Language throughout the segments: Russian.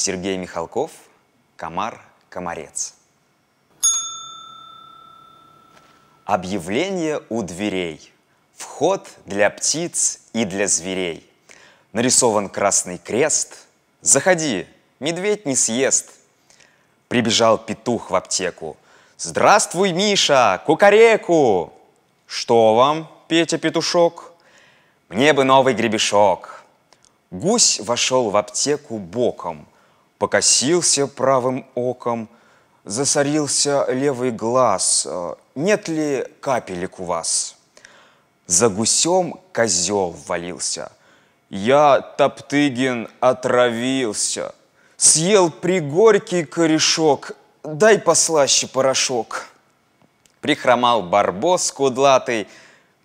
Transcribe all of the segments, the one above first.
Сергей Михалков, комар-комарец. Объявление у дверей. Вход для птиц и для зверей. Нарисован красный крест. Заходи, медведь не съест. Прибежал петух в аптеку. Здравствуй, Миша, кукареку! Что вам, Петя Петушок? Мне бы новый гребешок. Гусь вошел в аптеку боком, покосился правым оком, засорился левый глаз. Нет ли капелек у вас? За гусем козел ввалился. Я, Топтыгин, отравился. Съел пригорький корешок, дай послаще порошок. Прихромал барбос кудлатый.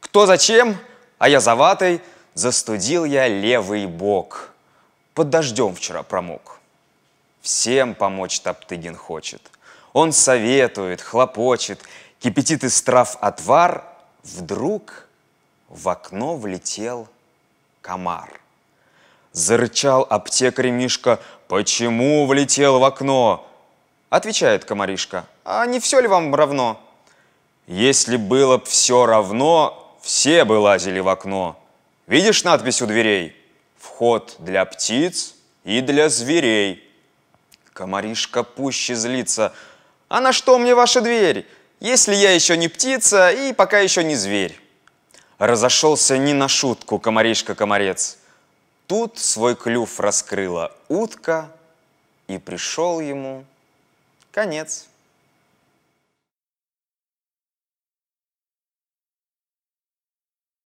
Кто зачем? А я за ватой застудил я левый бок. Под дождем вчера промок. Всем помочь Топтыгин хочет. Он советует, хлопочет, кипятит из трав отвар. Вдруг в окно влетел комар. Зарычал аптекарь Мишка, почему влетел в окно? Отвечает комаришка, а не все ли вам равно? Если было б все равно, все бы лазили в окно. Видишь надпись у дверей? Вход для птиц и для зверей. Комаришка пуще злится. А на что мне ваша дверь, если я еще не птица и пока еще не зверь? Разошелся не на шутку комаришка-комарец. Тут свой клюв раскрыла утка, и пришел ему конец.